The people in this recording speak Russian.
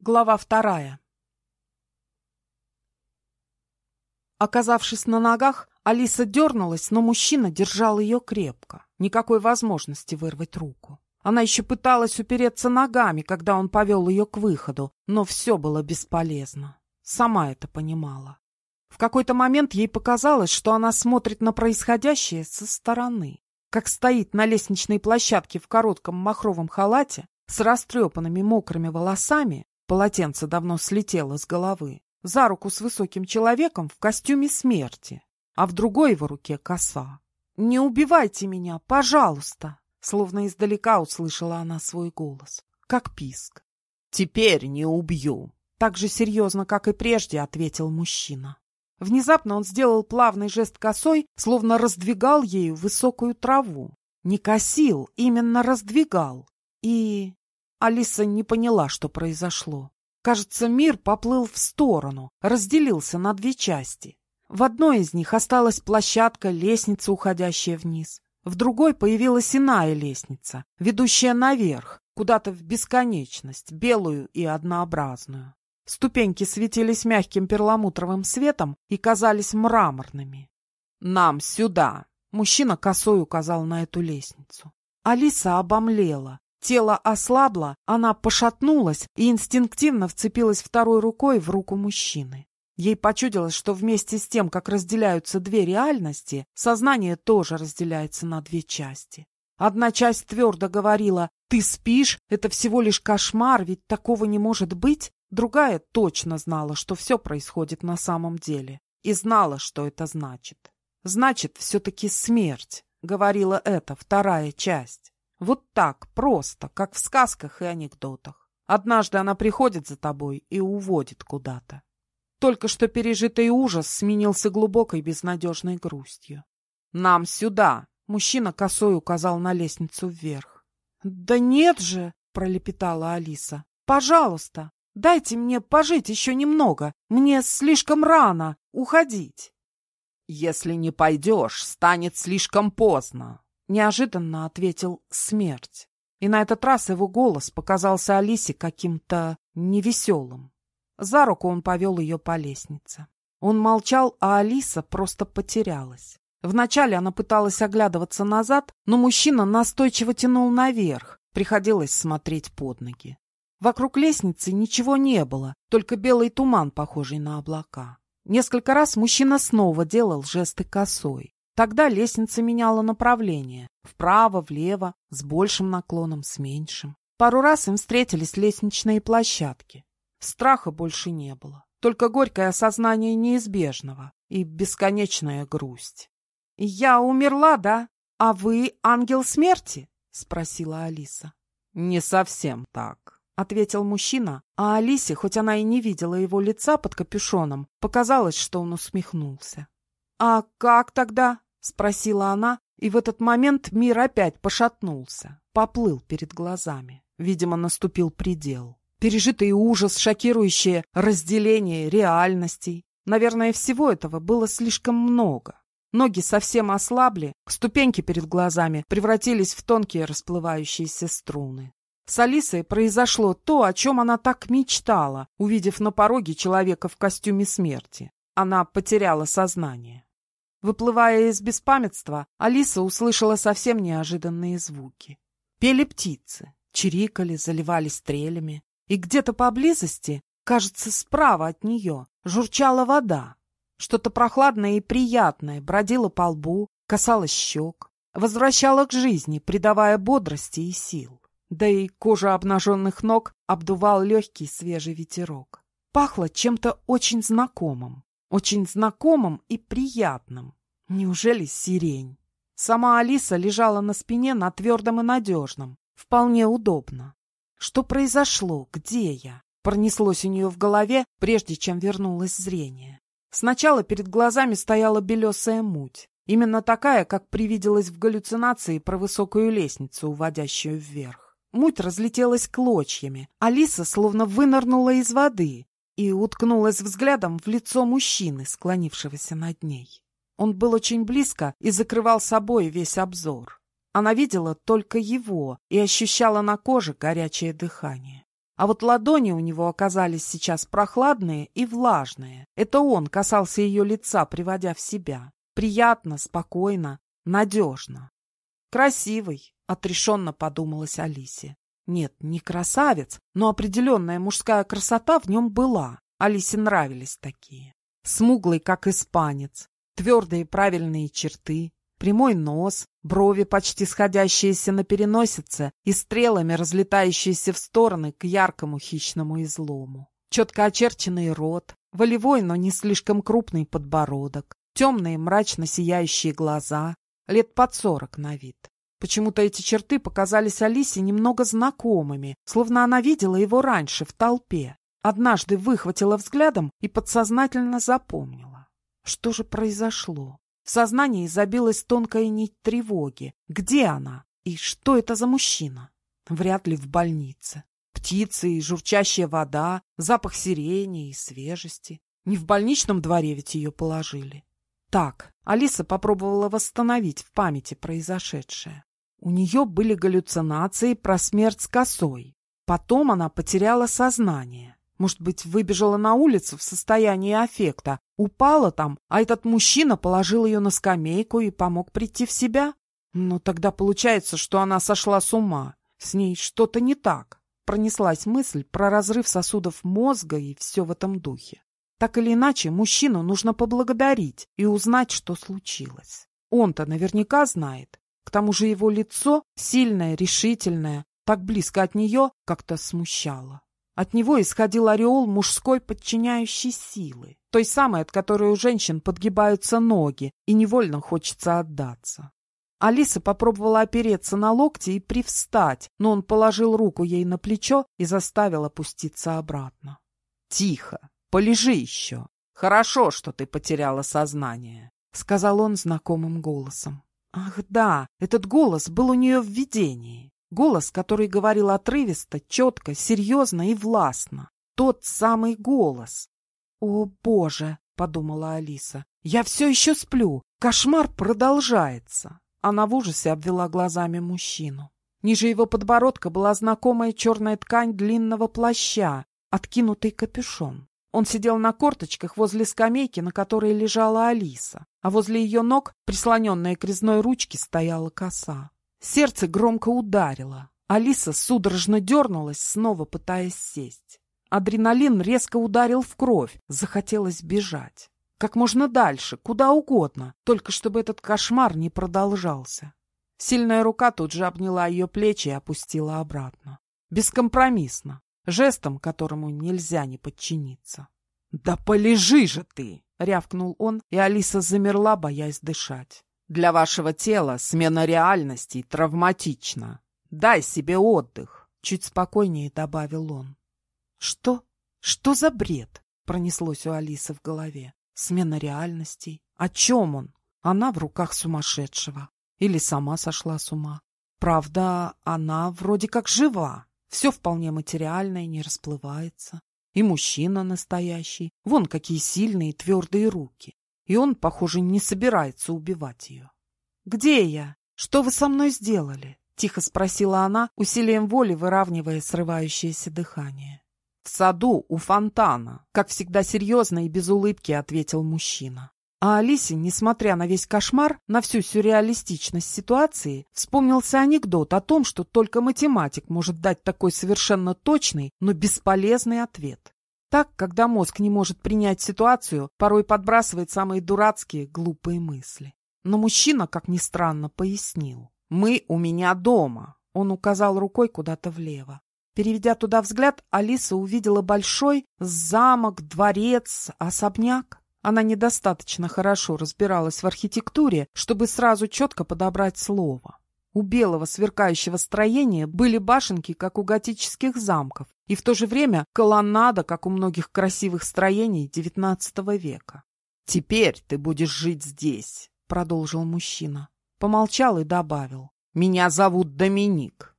Глава вторая Оказавшись на ногах, Алиса дернулась, но мужчина держал ее крепко. Никакой возможности вырвать руку. Она еще пыталась упереться ногами, когда он повел ее к выходу, но все было бесполезно. Сама это понимала. В какой-то момент ей показалось, что она смотрит на происходящее со стороны. Как стоит на лестничной площадке в коротком махровом халате, с растрепанными мокрыми волосами, Полотенце давно слетело с головы. За руку с высоким человеком в костюме смерти, а в другой его руке коса. «Не убивайте меня, пожалуйста!» Словно издалека услышала она свой голос, как писк. «Теперь не убью!» Так же серьезно, как и прежде, ответил мужчина. Внезапно он сделал плавный жест косой, словно раздвигал ею высокую траву. Не косил, именно раздвигал. И Алиса не поняла, что произошло. Кажется, мир поплыл в сторону, разделился на две части. В одной из них осталась площадка, лестница, уходящая вниз. В другой появилась иная лестница, ведущая наверх, куда-то в бесконечность, белую и однообразную. Ступеньки светились мягким перламутровым светом и казались мраморными. «Нам сюда!» Мужчина косой указал на эту лестницу. Алиса обомлела. Тело ослабло, она пошатнулась и инстинктивно вцепилась второй рукой в руку мужчины. Ей почудилось, что вместе с тем, как разделяются две реальности, сознание тоже разделяется на две части. Одна часть твердо говорила «ты спишь, это всего лишь кошмар, ведь такого не может быть». Другая точно знала, что все происходит на самом деле, и знала, что это значит. «Значит, все-таки смерть», — говорила эта вторая часть. Вот так, просто, как в сказках и анекдотах. Однажды она приходит за тобой и уводит куда-то. Только что пережитый ужас сменился глубокой безнадежной грустью. «Нам сюда!» — мужчина косой указал на лестницу вверх. «Да нет же!» — пролепетала Алиса. «Пожалуйста, дайте мне пожить еще немного. Мне слишком рано уходить». «Если не пойдешь, станет слишком поздно», Неожиданно ответил «смерть». И на этот раз его голос показался Алисе каким-то невеселым. За руку он повел ее по лестнице. Он молчал, а Алиса просто потерялась. Вначале она пыталась оглядываться назад, но мужчина настойчиво тянул наверх. Приходилось смотреть под ноги. Вокруг лестницы ничего не было, только белый туман, похожий на облака. Несколько раз мужчина снова делал жесты косой. Тогда лестница меняла направление. Вправо, влево, с большим наклоном, с меньшим. Пару раз им встретились лестничные площадки. Страха больше не было. Только горькое осознание неизбежного и бесконечная грусть. «Я умерла, да? А вы ангел смерти?» — спросила Алиса. «Не совсем так», — ответил мужчина, а Алисе, хоть она и не видела его лица под капюшоном, показалось, что он усмехнулся. «А как тогда?» — спросила она, и в этот момент мир опять пошатнулся, поплыл перед глазами. Видимо, наступил предел. Пережитый ужас, шокирующее разделение реальностей. Наверное, всего этого было слишком много. Ноги совсем ослабли, ступеньки перед глазами превратились в тонкие расплывающиеся струны. С Алисой произошло то, о чем она так мечтала, увидев на пороге человека в костюме смерти. Она потеряла сознание. Выплывая из беспамятства, Алиса услышала совсем неожиданные звуки. Пели птицы, чирикали, заливались стрелями. И где-то поблизости, кажется, справа от нее, журчала вода. Что-то прохладное и приятное бродило по лбу, касалось щек, возвращало к жизни, придавая бодрости и сил. Да и кожа обнаженных ног обдувал легкий свежий ветерок. Пахло чем-то очень знакомым. Очень знакомым и приятным. Неужели сирень? Сама Алиса лежала на спине на твердом и надежном. Вполне удобно. Что произошло? Где я? Пронеслось у нее в голове, прежде чем вернулось зрение. Сначала перед глазами стояла белесая муть. Именно такая, как привиделась в галлюцинации про высокую лестницу, уводящую вверх. Муть разлетелась клочьями. Алиса словно вынырнула из воды, и уткнулась взглядом в лицо мужчины, склонившегося над ней. Он был очень близко и закрывал собой весь обзор. Она видела только его и ощущала на коже горячее дыхание. А вот ладони у него оказались сейчас прохладные и влажные. Это он касался ее лица, приводя в себя. Приятно, спокойно, надежно. «Красивый», — отрешенно подумалась Алисе. Нет, не красавец, но определенная мужская красота в нем была. Алисе нравились такие. Смуглый, как испанец, твердые правильные черты, прямой нос, брови, почти сходящиеся на переносице и стрелами, разлетающиеся в стороны к яркому хищному излому. Четко очерченный рот, волевой, но не слишком крупный подбородок, темные мрачно сияющие глаза, лет под сорок на вид. Почему-то эти черты показались Алисе немного знакомыми, словно она видела его раньше в толпе. Однажды выхватила взглядом и подсознательно запомнила. Что же произошло? В сознании забилась тонкая нить тревоги. Где она? И что это за мужчина? Вряд ли в больнице. Птицы и журчащая вода, запах сирени и свежести. Не в больничном дворе ведь ее положили. Так, Алиса попробовала восстановить в памяти произошедшее. У нее были галлюцинации про смерть с косой. Потом она потеряла сознание. Может быть, выбежала на улицу в состоянии аффекта, упала там, а этот мужчина положил ее на скамейку и помог прийти в себя? Но тогда получается, что она сошла с ума. С ней что-то не так. Пронеслась мысль про разрыв сосудов мозга и все в этом духе. Так или иначе, мужчину нужно поблагодарить и узнать, что случилось. Он-то наверняка знает, к тому же его лицо, сильное, решительное, так близко от нее, как-то смущало. От него исходил ореол мужской подчиняющей силы, той самой, от которой у женщин подгибаются ноги, и невольно хочется отдаться. Алиса попробовала опереться на локти и привстать, но он положил руку ей на плечо и заставил опуститься обратно. — Тихо, полежи еще. Хорошо, что ты потеряла сознание, — сказал он знакомым голосом. Ах да, этот голос был у нее в видении. Голос, который говорил отрывисто, четко, серьезно и властно. Тот самый голос. «О, Боже!» — подумала Алиса. «Я все еще сплю. Кошмар продолжается». Она в ужасе обвела глазами мужчину. Ниже его подбородка была знакомая черная ткань длинного плаща, откинутый капюшон. Он сидел на корточках возле скамейки, на которой лежала Алиса, а возле ее ног, прислоненная к резной ручке, стояла коса. Сердце громко ударило. Алиса судорожно дернулась, снова пытаясь сесть. Адреналин резко ударил в кровь, захотелось бежать. Как можно дальше, куда угодно, только чтобы этот кошмар не продолжался. Сильная рука тут же обняла ее плечи и опустила обратно. Бескомпромиссно, жестом, которому нельзя не подчиниться. «Да полежи же ты!» — рявкнул он, и Алиса замерла, боясь дышать. «Для вашего тела смена реальностей травматична. Дай себе отдых!» — чуть спокойнее добавил он. «Что? Что за бред?» — пронеслось у Алисы в голове. «Смена реальностей? О чем он? Она в руках сумасшедшего. Или сама сошла с ума. Правда, она вроде как жива. Все вполне материальное, не расплывается. И мужчина настоящий. Вон какие сильные твердые руки. И он, похоже, не собирается убивать ее. «Где я? Что вы со мной сделали?» — тихо спросила она, усилием воли выравнивая срывающееся дыхание. «В саду, у фонтана», — как всегда серьезно и без улыбки ответил мужчина. А Алисе, несмотря на весь кошмар, на всю сюрреалистичность ситуации, вспомнился анекдот о том, что только математик может дать такой совершенно точный, но бесполезный ответ. Так, когда мозг не может принять ситуацию, порой подбрасывает самые дурацкие, глупые мысли. Но мужчина, как ни странно, пояснил. «Мы у меня дома». Он указал рукой куда-то влево. Переведя туда взгляд, Алиса увидела большой замок, дворец, особняк. Она недостаточно хорошо разбиралась в архитектуре, чтобы сразу четко подобрать слово. У белого сверкающего строения были башенки, как у готических замков, и в то же время колоннада, как у многих красивых строений XIX века. «Теперь ты будешь жить здесь», — продолжил мужчина. Помолчал и добавил. «Меня зовут Доминик.